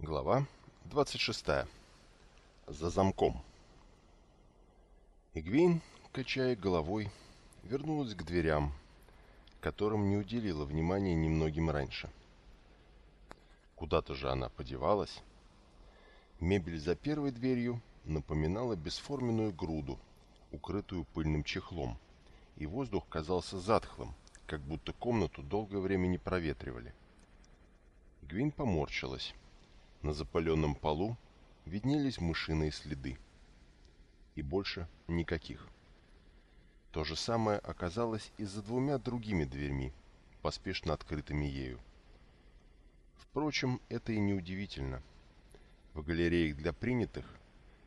Глава 26. За замком. Игвейн, качая головой, вернулась к дверям, которым не уделила внимания немногим раньше. Куда-то же она подевалась. Мебель за первой дверью напоминала бесформенную груду, укрытую пыльным чехлом, и воздух казался затхлым, как будто комнату долгое время не проветривали. Игвейн поморщилась. На запаленном полу виднелись мышиные следы. И больше никаких. То же самое оказалось и за двумя другими дверьми, поспешно открытыми ею. Впрочем, это и не удивительно. В галереях для принятых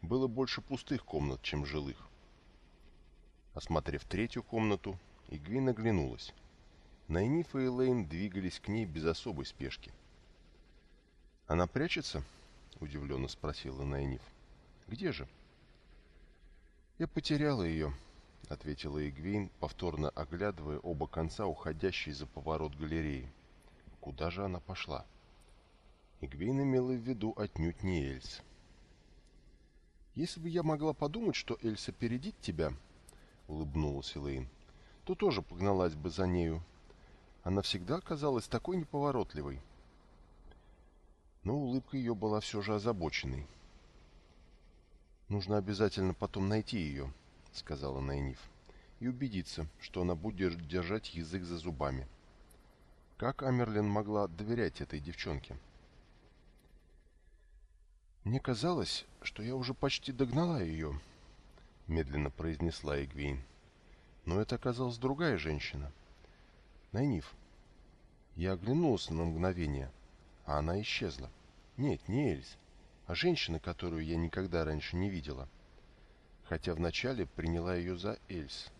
было больше пустых комнат, чем жилых. Осмотрев третью комнату, Игвин оглянулась. Найниф и Элейн двигались к ней без особой спешки. «Она прячется?» — удивленно спросила Найниф. «Где же?» «Я потеряла ее», — ответила Игвейн, повторно оглядывая оба конца уходящей за поворот галереи. «Куда же она пошла?» Игвейн имела в виду отнюдь не Эльс. «Если бы я могла подумать, что Эльса опередит тебя», — улыбнулась Элейн, — «то тоже погналась бы за нею. Она всегда казалась такой неповоротливой» но улыбка ее была все же озабоченной. «Нужно обязательно потом найти ее», — сказала Найниф, — «и убедиться, что она будет держать язык за зубами». Как Амерлин могла доверять этой девчонке? «Мне казалось, что я уже почти догнала ее», — медленно произнесла Эгвейн. «Но это оказалась другая женщина. Найниф». Я оглянулся на мгновение, а она исчезла. Нет, не Эльс, а женщина, которую я никогда раньше не видела. Хотя вначале приняла ее за Эльс.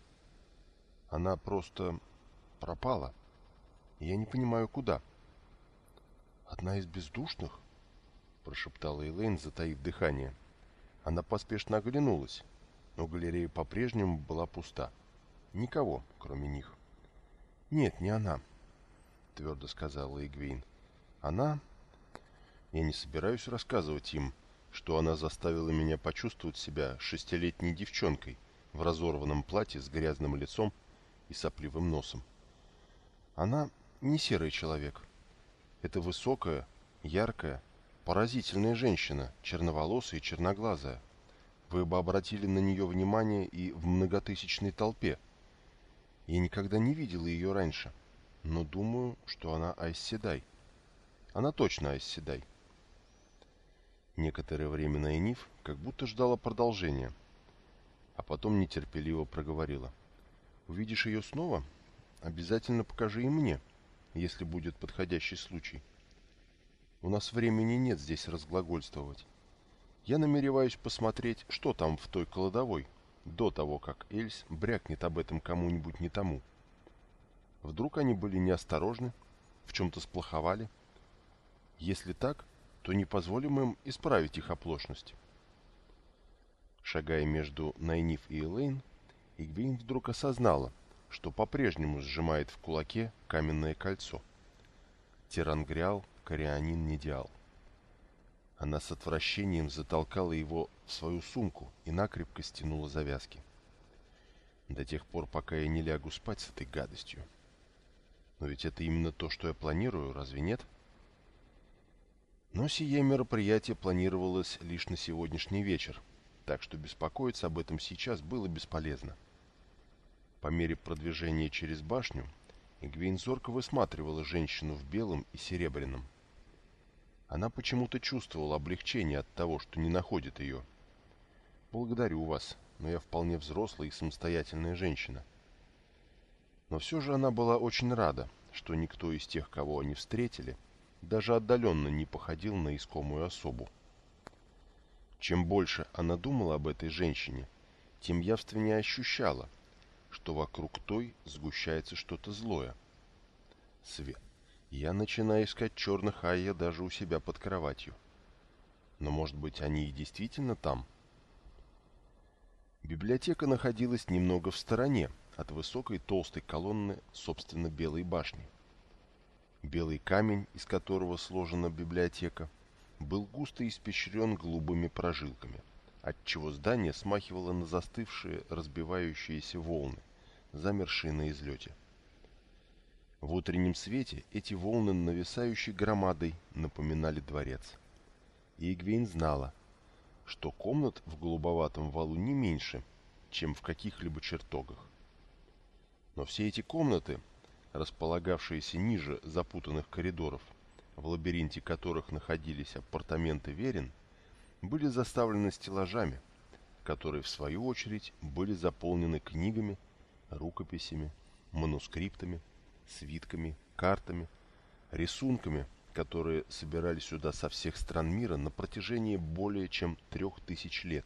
Она просто пропала. я не понимаю, куда. «Одна из бездушных?» — прошептала Элейн, затаив дыхание. Она поспешно оглянулась, но галерея по-прежнему была пуста. Никого, кроме них. «Нет, не она», — твердо сказала Игвейн. «Она я не собираюсь рассказывать им, что она заставила меня почувствовать себя шестилетней девчонкой в разорванном платье с грязным лицом и сопливым носом. Она не серый человек. Это высокая, яркая, поразительная женщина, черноволосая и черноглазая. Вы бы обратили на нее внимание и в многотысячной толпе. Я никогда не видел ее раньше, но думаю, что она Айсседай. Она точно Айсседай. Некоторое время Найниф как будто ждала продолжения, а потом нетерпеливо проговорила. «Увидишь ее снова? Обязательно покажи и мне, если будет подходящий случай. У нас времени нет здесь разглагольствовать. Я намереваюсь посмотреть, что там в той кладовой, до того, как Эльс брякнет об этом кому-нибудь не тому. Вдруг они были неосторожны, в чем-то сплоховали? Если так, то не позволим им исправить их оплошность. Шагая между Найниф и Элейн, Игвейн вдруг осознала, что по-прежнему сжимает в кулаке каменное кольцо. Тирангриал, Корианин, Недиал. Она с отвращением затолкала его в свою сумку и накрепко стянула завязки. До тех пор, пока я не лягу спать с этой гадостью. Но ведь это именно то, что я планирую, разве нет? — но сие мероприятие планировалось лишь на сегодняшний вечер, так что беспокоиться об этом сейчас было бесполезно. По мере продвижения через башню, Игвейн зорко высматривала женщину в белом и серебряном. Она почему-то чувствовала облегчение от того, что не находит ее. «Благодарю вас, но я вполне взрослая и самостоятельная женщина». Но все же она была очень рада, что никто из тех, кого они встретили, — даже отдаленно не походил на искомую особу. Чем больше она думала об этой женщине, тем явственнее ощущала, что вокруг той сгущается что-то злое. Свет. Я начинаю искать черных Айя даже у себя под кроватью. Но, может быть, они и действительно там? Библиотека находилась немного в стороне от высокой толстой колонны, собственно, Белой башни белый камень, из которого сложена библиотека, был густо испещрен голубыми прожилками, отчего здание смахивало на застывшие, разбивающиеся волны, замершие на излете. В утреннем свете эти волны, нависающие громадой, напоминали дворец. И Игвейн знала, что комнат в голубоватом валу не меньше, чем в каких-либо чертогах. Но все эти комнаты, располагавшиеся ниже запутанных коридоров, в лабиринте которых находились апартаменты Верин, были заставлены стеллажами, которые, в свою очередь, были заполнены книгами, рукописями, манускриптами, свитками, картами, рисунками, которые собирали сюда со всех стран мира на протяжении более чем трех тысяч лет.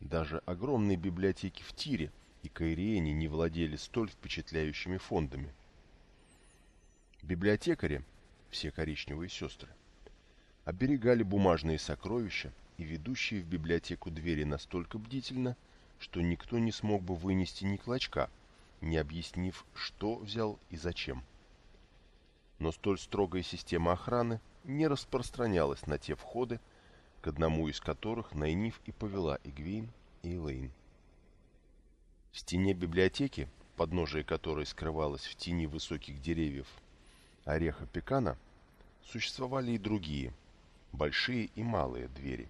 Даже огромные библиотеки в Тире и Каириене не владели столь впечатляющими фондами. Библиотекари, все коричневые сестры, оберегали бумажные сокровища и ведущие в библиотеку двери настолько бдительно, что никто не смог бы вынести ни клочка, не объяснив, что взял и зачем. Но столь строгая система охраны не распространялась на те входы, к одному из которых Найниф и повела Игвейн и Элейн. В стене библиотеки, подножие которой скрывалось в тени высоких деревьев ореха пекана, существовали и другие, большие и малые двери.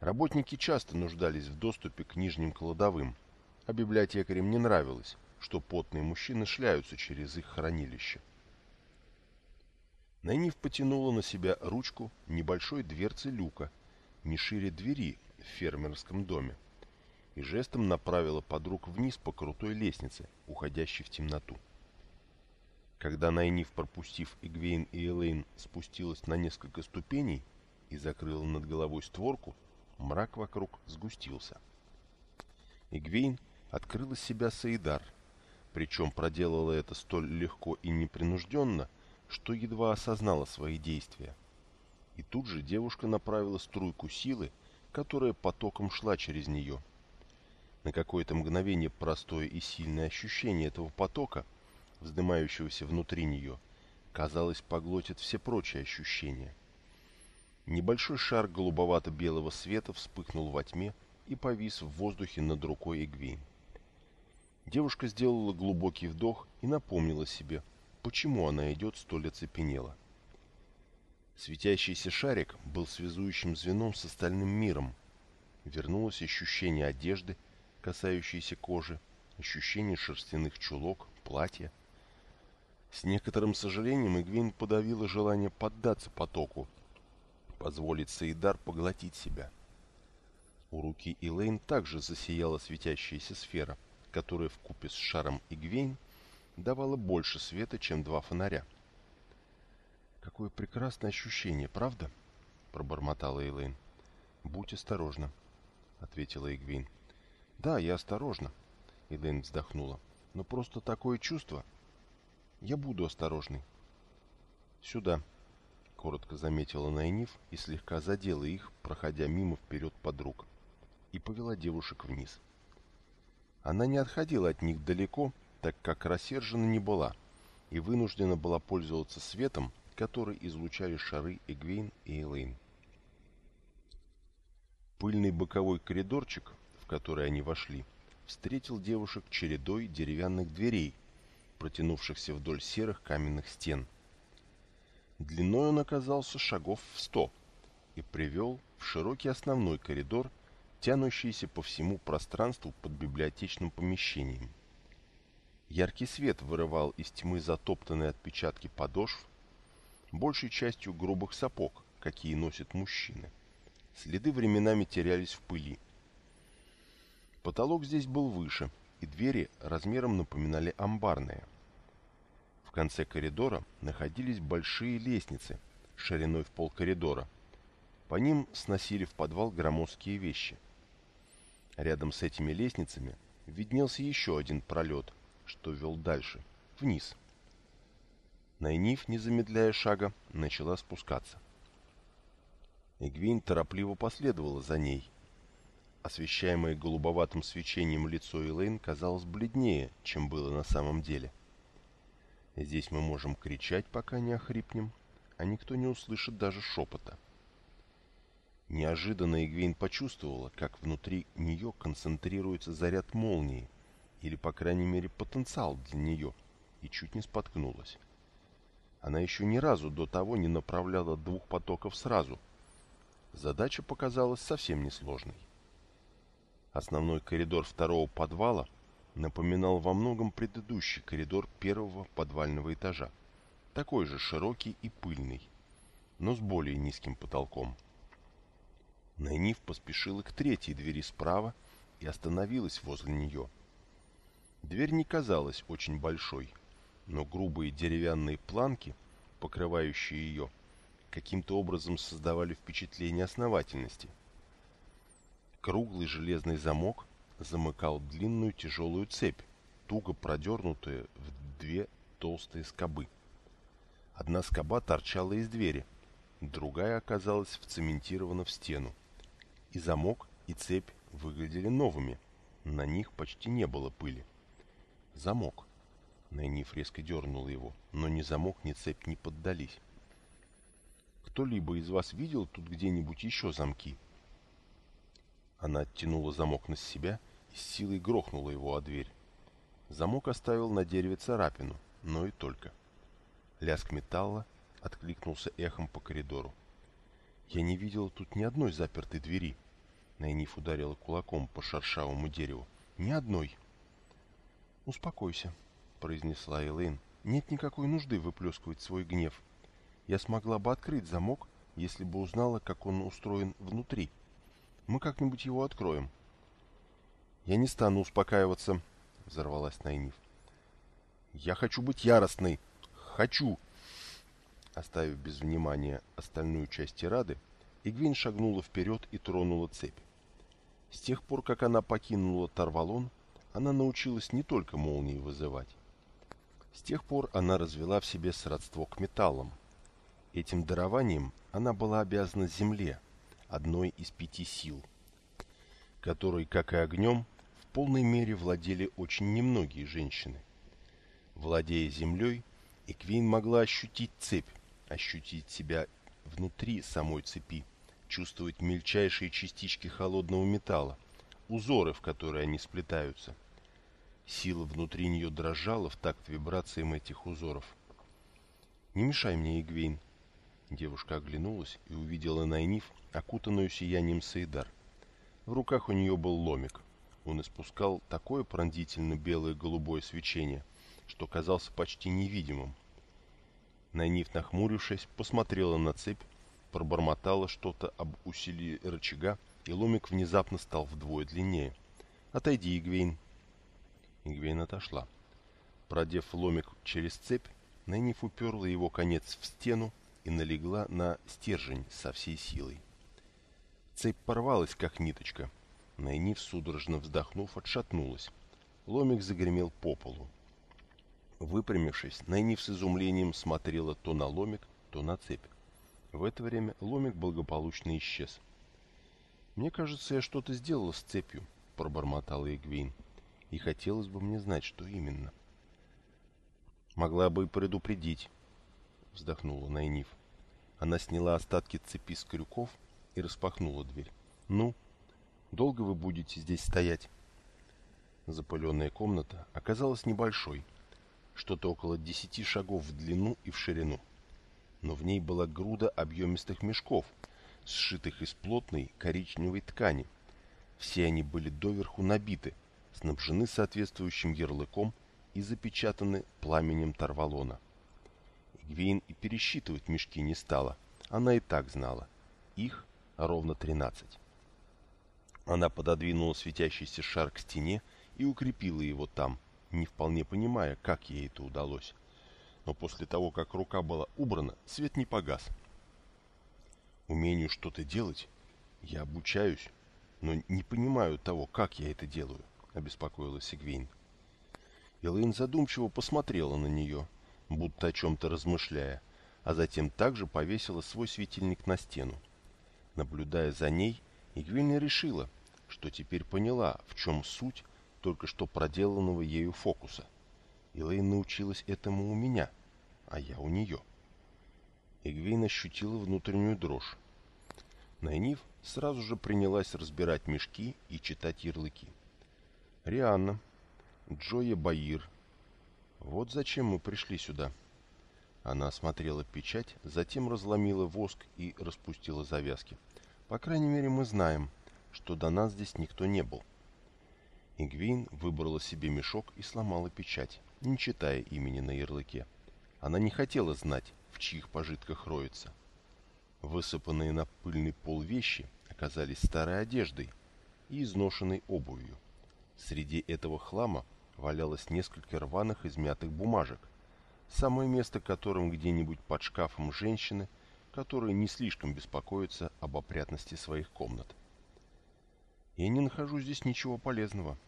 Работники часто нуждались в доступе к нижним кладовым, а библиотекарям не нравилось, что потные мужчины шляются через их хранилище. Найниф потянула на себя ручку небольшой дверцы люка, не шире двери в фермерском доме, и жестом направила подруг вниз по крутой лестнице, уходящей в темноту. Когда Найниф, пропустив Игвейн и Элейн, спустилась на несколько ступеней и закрыла над головой створку, мрак вокруг сгустился. Игвейн открыла себя Саидар, причем проделала это столь легко и непринужденно, что едва осознала свои действия. И тут же девушка направила струйку силы, которая потоком шла через нее. На какое-то мгновение простое и сильное ощущение этого потока – вздымающегося внутри нее, казалось, поглотит все прочие ощущения. Небольшой шар голубовато-белого света вспыхнул во тьме и повис в воздухе над рукой Эгвейн. Девушка сделала глубокий вдох и напомнила себе, почему она идет столь оцепенела. Светящийся шарик был связующим звеном с остальным миром. Вернулось ощущение одежды, касающейся кожи, ощущение шерстяных чулок, платья — с некоторым сожалением Игвин подавила желание поддаться потоку, позволить Саидар поглотить себя. У руки Элейн также засияла светящаяся сфера, которая в купе с шаром Игвейн давала больше света, чем два фонаря. «Какое прекрасное ощущение, правда?» — пробормотала Элейн. «Будь осторожна», — ответила Игвейн. «Да, я осторожна», — Элейн вздохнула. «Но просто такое чувство, я буду осторожный. Сюда, коротко заметила Найниф и слегка задела их, проходя мимо вперед подруг, и повела девушек вниз. Она не отходила от них далеко, так как рассержена не была, и вынуждена была пользоваться светом, который излучали шары Эгвейн и Элейн. Пыльный боковой коридорчик, в который они вошли, встретил девушек чередой деревянных дверей, протянувшихся вдоль серых каменных стен. Длиной он оказался шагов в сто и привел в широкий основной коридор, тянущийся по всему пространству под библиотечным помещением. Яркий свет вырывал из тьмы затоптанные отпечатки подошв, большей частью грубых сапог, какие носят мужчины. Следы временами терялись в пыли. Потолок здесь был выше – и двери размером напоминали амбарные. В конце коридора находились большие лестницы, шириной в пол коридора. По ним сносили в подвал громоздкие вещи. Рядом с этими лестницами виднелся еще один пролет, что вел дальше, вниз. Найниф, не замедляя шага, начала спускаться. Эгвин торопливо последовала за ней, Освещаемое голубоватым свечением лицо Элейн казалось бледнее, чем было на самом деле. «Здесь мы можем кричать, пока не охрипнем», а никто не услышит даже шепота. Неожиданно Игвейн почувствовала, как внутри нее концентрируется заряд молнии, или, по крайней мере, потенциал для нее, и чуть не споткнулась. Она еще ни разу до того не направляла двух потоков сразу. Задача показалась совсем несложной. Основной коридор второго подвала напоминал во многом предыдущий коридор первого подвального этажа, такой же широкий и пыльный, но с более низким потолком. Найниф поспешила к третьей двери справа и остановилась возле нее. Дверь не казалась очень большой, но грубые деревянные планки, покрывающие ее, каким-то образом создавали впечатление основательности. Круглый железный замок замыкал длинную тяжелую цепь, туго продернутую в две толстые скобы. Одна скоба торчала из двери, другая оказалась вцементирована в стену. И замок, и цепь выглядели новыми, на них почти не было пыли. Замок. Найниф резко дернула его, но ни замок, ни цепь не поддались. «Кто-либо из вас видел тут где-нибудь еще замки?» Она оттянула замок на себя и с силой грохнула его о дверь. Замок оставил на дереве царапину, но и только. Лязг металла откликнулся эхом по коридору. «Я не видела тут ни одной запертой двери», — Найниф ударила кулаком по шершавому дереву. «Ни одной». «Успокойся», — произнесла Элэйн. «Нет никакой нужды выплескивать свой гнев. Я смогла бы открыть замок, если бы узнала, как он устроен внутри. Мы как-нибудь его откроем». «Я не стану успокаиваться», — взорвалась Найниф. «Я хочу быть яростной. Хочу!» Оставив без внимания остальную часть тирады, Игвин шагнула вперед и тронула цепь. С тех пор, как она покинула Тарвалон, она научилась не только молнии вызывать. С тех пор она развела в себе сродство к металлам. Этим дарованием она была обязана земле, одной из пяти сил, которой, как и огнем, в полной мере владели очень немногие женщины. Владея землей, Эквин могла ощутить цепь, ощутить себя внутри самой цепи, чувствовать мельчайшие частички холодного металла, узоры, в которые они сплетаются – Сила внутри нее дрожала в такт вибрациям этих узоров. «Не мешай мне, Игвейн!» Девушка оглянулась и увидела Найниф, окутанную сиянием Саидар. В руках у нее был ломик. Он испускал такое пронзительно белое голубое свечение, что казался почти невидимым. Найниф, нахмурившись, посмотрела на цепь, пробормотала что-то об усилии рычага, и ломик внезапно стал вдвое длиннее. «Отойди, Игвейн!» Игвейн отошла. Продев ломик через цепь, Нэниф уперла его конец в стену и налегла на стержень со всей силой. Цепь порвалась, как ниточка. Найниф, судорожно вздохнув, отшатнулась. Ломик загремел по полу. Выпрямившись, Найниф с изумлением смотрела то на ломик, то на цепь. В это время ломик благополучно исчез. «Мне кажется, я что-то сделала с цепью», — пробормотала Игвейн и хотелось бы мне знать, что именно. «Могла бы и предупредить», — вздохнула Найниф. Она сняла остатки цепи с крюков и распахнула дверь. «Ну, долго вы будете здесь стоять?» Запыленная комната оказалась небольшой, что-то около десяти шагов в длину и в ширину. Но в ней была груда объемистых мешков, сшитых из плотной коричневой ткани. Все они были доверху набиты — снабжены соответствующим ярлыком и запечатаны пламенем Тарвалона. Гвейн и пересчитывать мешки не стала, она и так знала. Их ровно тринадцать. Она пододвинула светящийся шар к стене и укрепила его там, не вполне понимая, как ей это удалось. Но после того, как рука была убрана, свет не погас. Умению что-то делать я обучаюсь, но не понимаю того, как я это делаю обеспокоилась Игвейн. Элэйн задумчиво посмотрела на нее, будто о чем-то размышляя, а затем также повесила свой светильник на стену. Наблюдая за ней, Игвейн решила, что теперь поняла, в чем суть только что проделанного ею фокуса. Элэйн научилась этому у меня, а я у нее. Эгвейн ощутила внутреннюю дрожь. Найниф сразу же принялась разбирать мешки и читать ярлыки. Рианна, Джоя Баир. Вот зачем мы пришли сюда. Она осмотрела печать, затем разломила воск и распустила завязки. По крайней мере, мы знаем, что до нас здесь никто не был. Игвейн выбрала себе мешок и сломала печать, не читая имени на ярлыке. Она не хотела знать, в чьих пожитках роется. Высыпанные на пыльный пол вещи оказались старой одеждой и изношенной обувью. Среди этого хлама валялось несколько рваных измятых бумажек, самое место которым где-нибудь под шкафом женщины, которые не слишком беспокоятся об опрятности своих комнат. Я не нахожу здесь ничего полезного.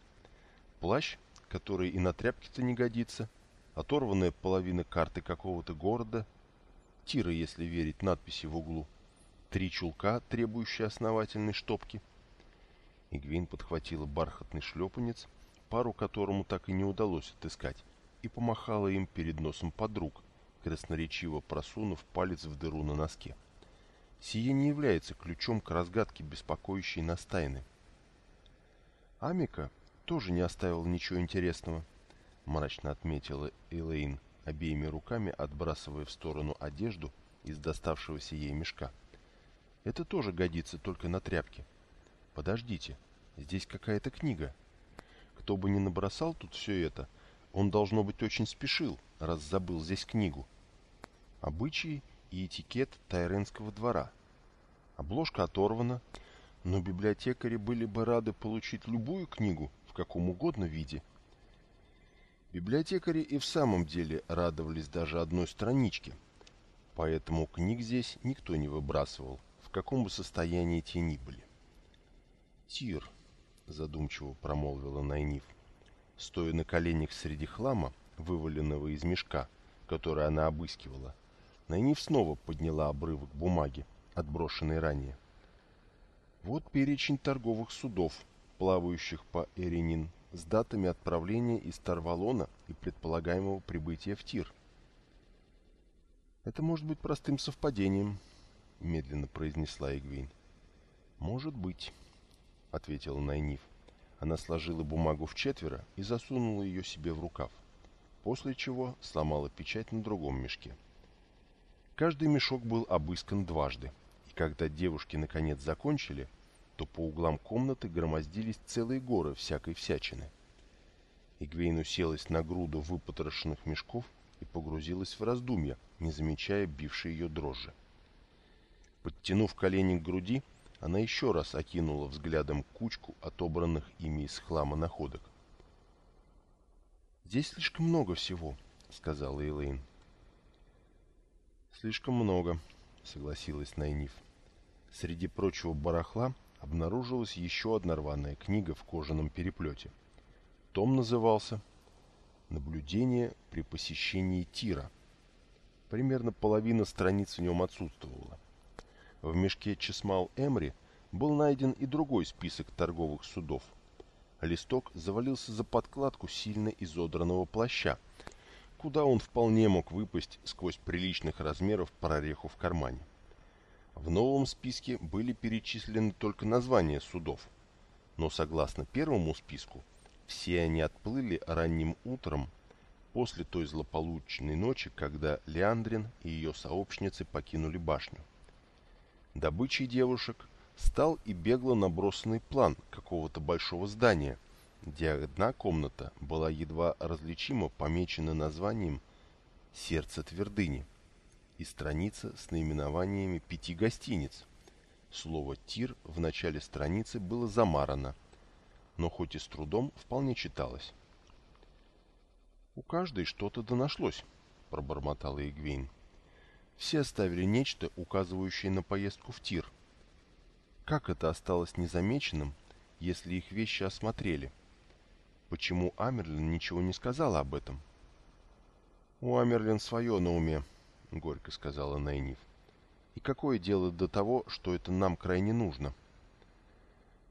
Плащ, который и на тряпке-то не годится, оторванная половина карты какого-то города, тира, если верить надписи в углу, три чулка, требующие основательной штопки. Игвейн подхватила бархатный шлепанец, пару которому так и не удалось отыскать, и помахала им перед носом подруг, красноречиво просунув палец в дыру на носке. Сие не является ключом к разгадке беспокоящей нас тайны. Амика тоже не оставил ничего интересного, мрачно отметила Элейн, обеими руками отбрасывая в сторону одежду из доставшегося ей мешка. Это тоже годится только на тряпке. Подождите, здесь какая-то книга. Кто бы ни набросал тут все это, он, должно быть, очень спешил, раз забыл здесь книгу. Обычаи и этикет Тайренского двора. Обложка оторвана, но библиотекари были бы рады получить любую книгу в каком угодно виде. Библиотекари и в самом деле радовались даже одной страничке, поэтому книг здесь никто не выбрасывал, в каком бы состоянии те ни были. «Тир», — задумчиво промолвила Найниф, — стоя на коленях среди хлама, вываленного из мешка, который она обыскивала, Найниф снова подняла обрывок бумаги, отброшенный ранее. Вот перечень торговых судов, плавающих по Эринин, с датами отправления из Тарвалона и предполагаемого прибытия в Тир. «Это может быть простым совпадением», — медленно произнесла Игвейн. «Может быть», — ответила Найниф. Она сложила бумагу в четверо и засунула ее себе в рукав, после чего сломала печать на другом мешке. Каждый мешок был обыскан дважды, и когда девушки наконец закончили, то по углам комнаты громоздились целые горы всякой всячины. Игвейн уселась на груду выпотрошенных мешков и погрузилась в раздумья, не замечая бившей ее дрожжи. Подтянув колени к груди, она еще раз окинула взглядом кучку отобранных ими из хлама находок. «Здесь слишком много всего», — сказала Элейн. «Слишком много», — согласилась Найниф. Среди прочего барахла обнаружилась еще одна рваная книга в кожаном переплете. Том назывался «Наблюдение при посещении тира». Примерно половина страниц в нем отсутствовала. В мешке Чесмал Эмри был найден и другой список торговых судов. Листок завалился за подкладку сильно изодранного плаща, куда он вполне мог выпасть сквозь приличных размеров прореху в кармане. В новом списке были перечислены только названия судов, но согласно первому списку, все они отплыли ранним утром после той злополучной ночи, когда Леандрин и ее сообщницы покинули башню. Добычей девушек стал и бегло набросанный план какого-то большого здания, где одна комната была едва различимо помечена названием «Сердце твердыни» и страница с наименованиями пяти гостиниц. Слово «тир» в начале страницы было замарано, но хоть и с трудом вполне читалось. «У каждой что-то донашлось», — пробормотала Игвейн. Все оставили нечто, указывающее на поездку в тир. Как это осталось незамеченным, если их вещи осмотрели? Почему Амерлин ничего не сказала об этом? «У Амерлин свое на уме», — горько сказала Найниф. «И какое дело до того, что это нам крайне нужно?»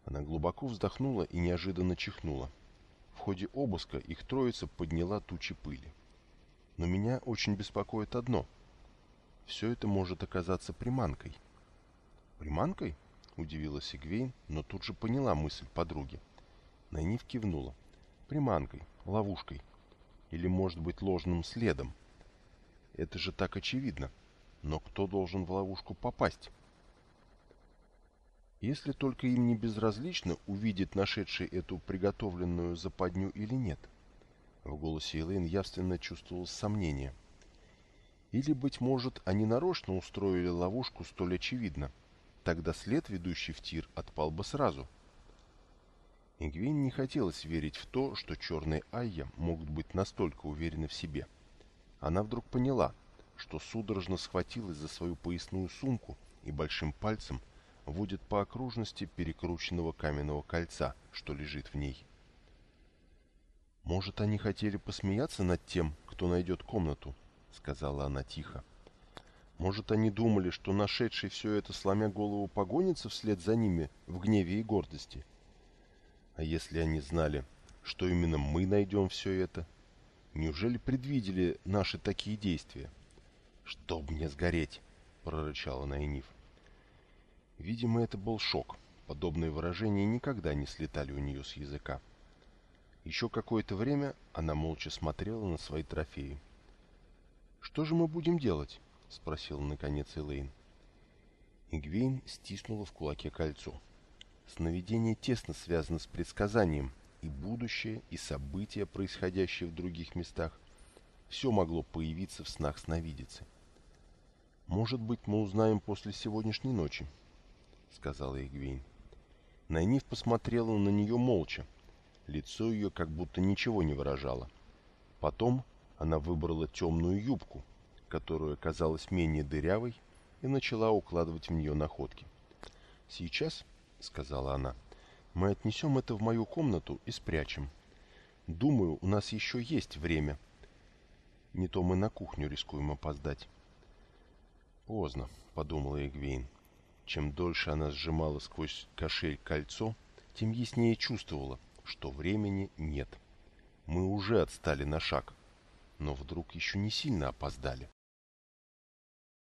Она глубоко вздохнула и неожиданно чихнула. В ходе обыска их троица подняла тучи пыли. «Но меня очень беспокоит одно — все это может оказаться приманкой. «Приманкой?» — удивилась Игвейн, но тут же поняла мысль подруги. Найниф кивнула. «Приманкой, ловушкой. Или, может быть, ложным следом. Это же так очевидно. Но кто должен в ловушку попасть?» Если только им не безразлично, увидит нашедший эту приготовленную западню или нет. В голосе Элэйн явственно чувствовалось сомнение. Или, быть может, они нарочно устроили ловушку столь очевидно. Тогда след, ведущий в тир, отпал бы сразу. Игвейн не хотелось верить в то, что черные Айя могут быть настолько уверены в себе. Она вдруг поняла, что судорожно схватилась за свою поясную сумку и большим пальцем водит по окружности перекрученного каменного кольца, что лежит в ней. «Может, они хотели посмеяться над тем, кто найдет комнату?» — сказала она тихо. «Может, они думали, что нашедший все это, сломя голову, погонится вслед за ними в гневе и гордости? А если они знали, что именно мы найдем все это? Неужели предвидели наши такие действия?» «Чтоб мне сгореть!» — прорычала Найниф. Видимо, это был шок. Подобные выражения никогда не слетали у нее с языка. Еще какое-то время она молча смотрела на свои трофеи. «Что же мы будем делать?» — спросила наконец Элейн. Игвейн стиснула в кулаке кольцо. Сновидение тесно связано с предсказанием, и будущее, и события, происходящие в других местах, все могло появиться в снах сновидицы. «Может быть, мы узнаем после сегодняшней ночи», — сказала Игвейн. Найниф посмотрела на нее молча. Лицо ее как будто ничего не выражало. Потом она выбрала темную юбку, которая казалась менее дырявой, и начала укладывать в нее находки. «Сейчас», — сказала она, — «мы отнесем это в мою комнату и спрячем. Думаю, у нас еще есть время. Не то мы на кухню рискуем опоздать». «Поздно», — подумала Эгвейн. Чем дольше она сжимала сквозь кошель кольцо, тем яснее чувствовала, что времени нет. Мы уже отстали на шаг, но вдруг еще не сильно опоздали.